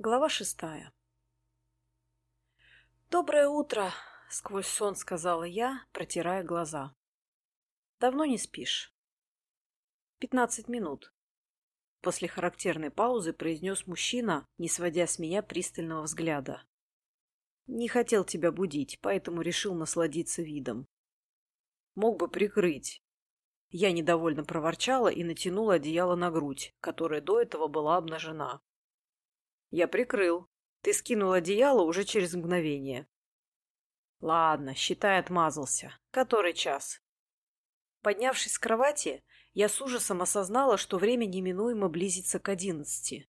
Глава шестая «Доброе утро!» — сквозь сон сказала я, протирая глаза. «Давно не спишь?» «Пятнадцать минут». После характерной паузы произнес мужчина, не сводя с меня пристального взгляда. «Не хотел тебя будить, поэтому решил насладиться видом. Мог бы прикрыть». Я недовольно проворчала и натянула одеяло на грудь, которая до этого была обнажена. Я прикрыл. Ты скинул одеяло уже через мгновение. Ладно, считай, отмазался. Который час? Поднявшись с кровати, я с ужасом осознала, что время неминуемо близится к одиннадцати.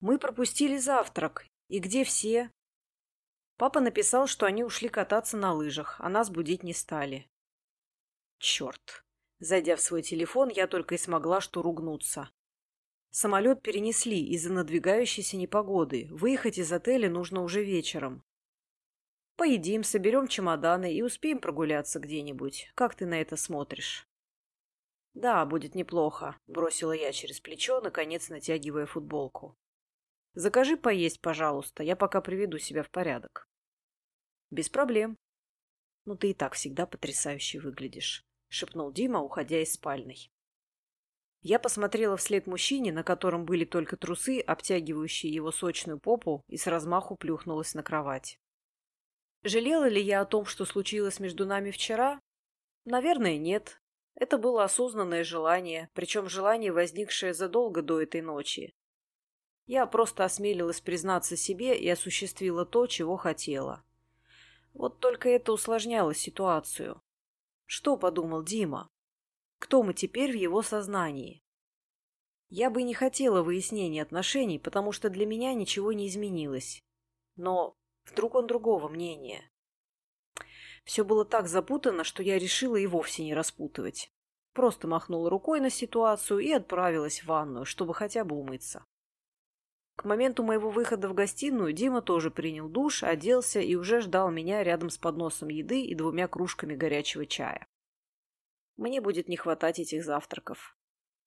Мы пропустили завтрак. И где все? Папа написал, что они ушли кататься на лыжах, а нас будить не стали. Черт. Зайдя в свой телефон, я только и смогла что ругнуться. Самолет перенесли из-за надвигающейся непогоды. Выехать из отеля нужно уже вечером. Поедим, соберем чемоданы и успеем прогуляться где-нибудь. Как ты на это смотришь? Да, будет неплохо, бросила я через плечо, наконец натягивая футболку. Закажи поесть, пожалуйста, я пока приведу себя в порядок. Без проблем. Ну, ты и так всегда потрясающе выглядишь, шепнул Дима, уходя из спальной. Я посмотрела вслед мужчине, на котором были только трусы, обтягивающие его сочную попу, и с размаху плюхнулась на кровать. Жалела ли я о том, что случилось между нами вчера? Наверное, нет. Это было осознанное желание, причем желание, возникшее задолго до этой ночи. Я просто осмелилась признаться себе и осуществила то, чего хотела. Вот только это усложняло ситуацию. Что подумал Дима? Кто мы теперь в его сознании? Я бы не хотела выяснения отношений, потому что для меня ничего не изменилось. Но вдруг он другого мнения? Все было так запутано, что я решила и вовсе не распутывать. Просто махнула рукой на ситуацию и отправилась в ванную, чтобы хотя бы умыться. К моменту моего выхода в гостиную Дима тоже принял душ, оделся и уже ждал меня рядом с подносом еды и двумя кружками горячего чая. Мне будет не хватать этих завтраков.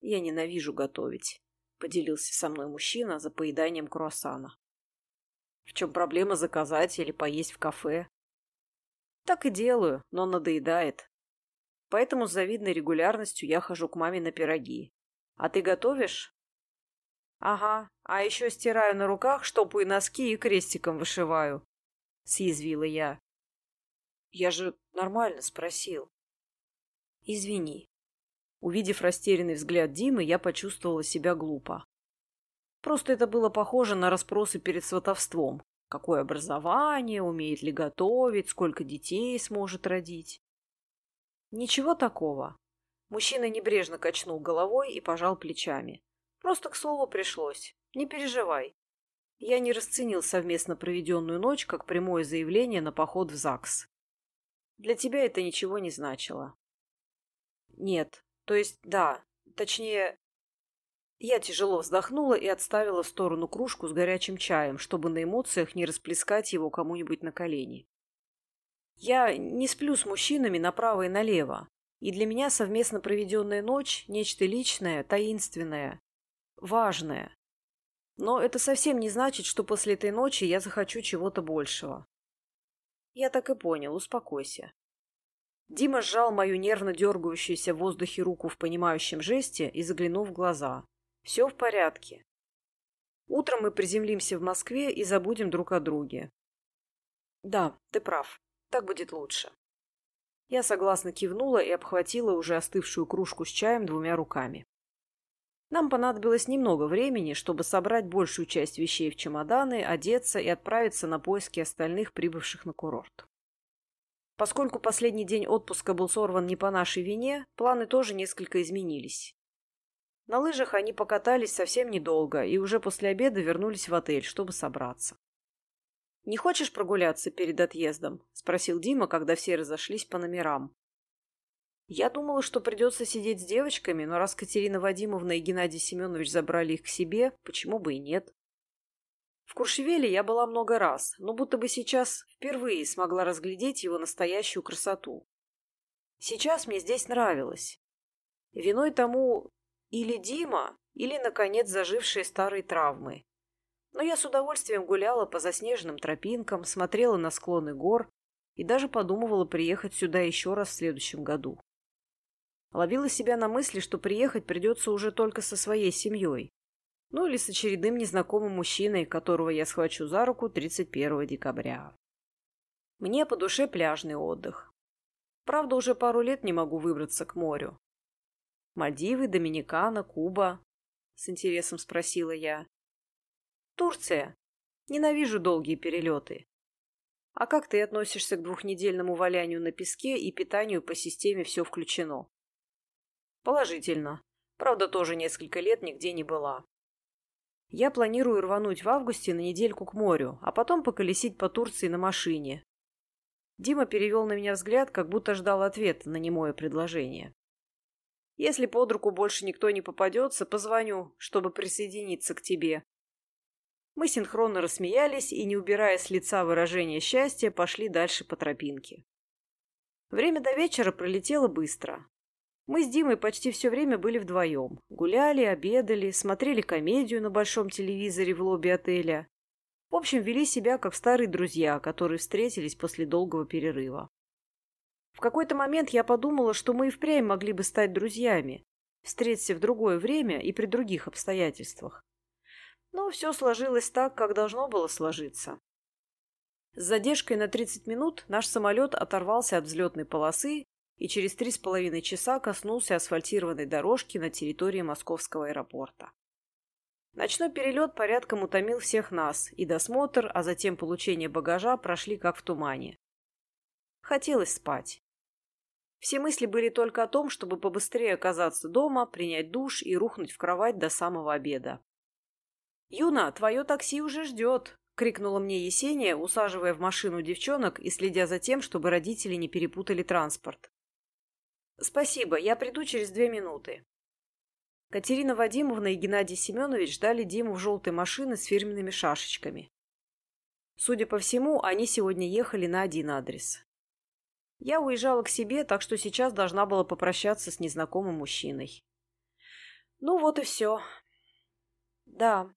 Я ненавижу готовить, — поделился со мной мужчина за поеданием круассана. В чем проблема заказать или поесть в кафе? Так и делаю, но надоедает. Поэтому с завидной регулярностью я хожу к маме на пироги. А ты готовишь? Ага, а еще стираю на руках, штопаю носки и крестиком вышиваю. Съязвила я. Я же нормально спросил. «Извини». Увидев растерянный взгляд Димы, я почувствовала себя глупо. Просто это было похоже на расспросы перед сватовством. Какое образование, умеет ли готовить, сколько детей сможет родить. Ничего такого. Мужчина небрежно качнул головой и пожал плечами. Просто к слову пришлось. Не переживай. Я не расценил совместно проведенную ночь как прямое заявление на поход в ЗАГС. Для тебя это ничего не значило. Нет. То есть, да. Точнее... Я тяжело вздохнула и отставила в сторону кружку с горячим чаем, чтобы на эмоциях не расплескать его кому-нибудь на колени. Я не сплю с мужчинами направо и налево, и для меня совместно проведенная ночь – нечто личное, таинственное, важное. Но это совсем не значит, что после этой ночи я захочу чего-то большего. Я так и понял, успокойся. Дима сжал мою нервно дергающуюся в воздухе руку в понимающем жесте и заглянул в глаза. «Все в порядке. Утром мы приземлимся в Москве и забудем друг о друге». «Да, ты прав. Так будет лучше». Я согласно кивнула и обхватила уже остывшую кружку с чаем двумя руками. Нам понадобилось немного времени, чтобы собрать большую часть вещей в чемоданы, одеться и отправиться на поиски остальных прибывших на курорт. Поскольку последний день отпуска был сорван не по нашей вине, планы тоже несколько изменились. На лыжах они покатались совсем недолго и уже после обеда вернулись в отель, чтобы собраться. «Не хочешь прогуляться перед отъездом?» – спросил Дима, когда все разошлись по номерам. Я думала, что придется сидеть с девочками, но раз Катерина Вадимовна и Геннадий Семенович забрали их к себе, почему бы и нет? В Куршевеле я была много раз, но будто бы сейчас впервые смогла разглядеть его настоящую красоту. Сейчас мне здесь нравилось. Виной тому или Дима, или, наконец, зажившие старые травмы. Но я с удовольствием гуляла по заснеженным тропинкам, смотрела на склоны гор и даже подумывала приехать сюда еще раз в следующем году. Ловила себя на мысли, что приехать придется уже только со своей семьей. Ну или с очередным незнакомым мужчиной, которого я схвачу за руку 31 декабря. Мне по душе пляжный отдых. Правда, уже пару лет не могу выбраться к морю. Мальдивы, Доминикана, Куба? С интересом спросила я. Турция. Ненавижу долгие перелеты. А как ты относишься к двухнедельному валянию на песке и питанию по системе «все включено»? Положительно. Правда, тоже несколько лет нигде не была. Я планирую рвануть в августе на недельку к морю, а потом поколесить по Турции на машине. Дима перевел на меня взгляд, как будто ждал ответа на немое предложение. Если под руку больше никто не попадется, позвоню, чтобы присоединиться к тебе. Мы синхронно рассмеялись и, не убирая с лица выражения счастья, пошли дальше по тропинке. Время до вечера пролетело быстро. Мы с Димой почти все время были вдвоем. Гуляли, обедали, смотрели комедию на большом телевизоре в лобби отеля. В общем, вели себя как старые друзья, которые встретились после долгого перерыва. В какой-то момент я подумала, что мы и впрямь могли бы стать друзьями, встретиться в другое время и при других обстоятельствах. Но все сложилось так, как должно было сложиться. С задержкой на 30 минут наш самолет оторвался от взлетной полосы и через три с половиной часа коснулся асфальтированной дорожки на территории московского аэропорта. Ночной перелет порядком утомил всех нас, и досмотр, а затем получение багажа прошли как в тумане. Хотелось спать. Все мысли были только о том, чтобы побыстрее оказаться дома, принять душ и рухнуть в кровать до самого обеда. «Юна, твое такси уже ждет!» — крикнула мне Есения, усаживая в машину девчонок и следя за тем, чтобы родители не перепутали транспорт. «Спасибо, я приду через две минуты». Катерина Вадимовна и Геннадий Семенович ждали Диму в желтой машине с фирменными шашечками. Судя по всему, они сегодня ехали на один адрес. Я уезжала к себе, так что сейчас должна была попрощаться с незнакомым мужчиной. Ну вот и все. Да.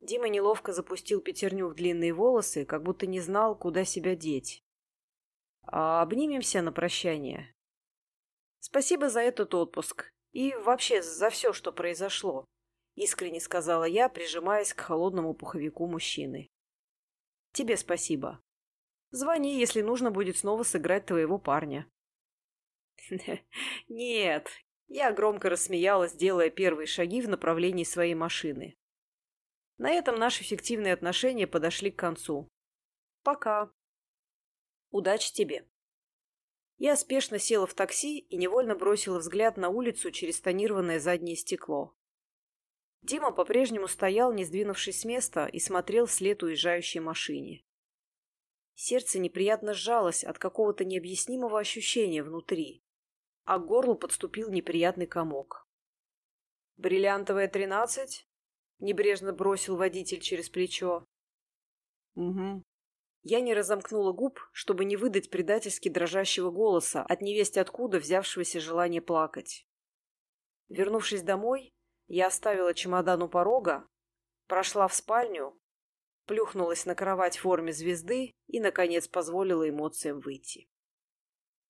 Дима неловко запустил пятерню в длинные волосы, как будто не знал, куда себя деть. А обнимемся на прощание. Спасибо за этот отпуск. И вообще за все, что произошло, искренне сказала я, прижимаясь к холодному пуховику мужчины. Тебе спасибо. Звони, если нужно будет снова сыграть твоего парня. Нет, я громко рассмеялась, делая первые шаги в направлении своей машины. На этом наши фиктивные отношения подошли к концу. Пока. Удачи тебе. Я спешно села в такси и невольно бросила взгляд на улицу через тонированное заднее стекло. Дима по-прежнему стоял, не сдвинувшись с места, и смотрел вслед уезжающей машине. Сердце неприятно сжалось от какого-то необъяснимого ощущения внутри, а к горлу подступил неприятный комок. «Бриллиантовая тринадцать?» — небрежно бросил водитель через плечо. «Угу», я не разомкнула губ, чтобы не выдать предательски дрожащего голоса от невесть откуда взявшегося желания плакать. Вернувшись домой, я оставила чемодан у порога, прошла в спальню, плюхнулась на кровать в форме звезды и, наконец, позволила эмоциям выйти.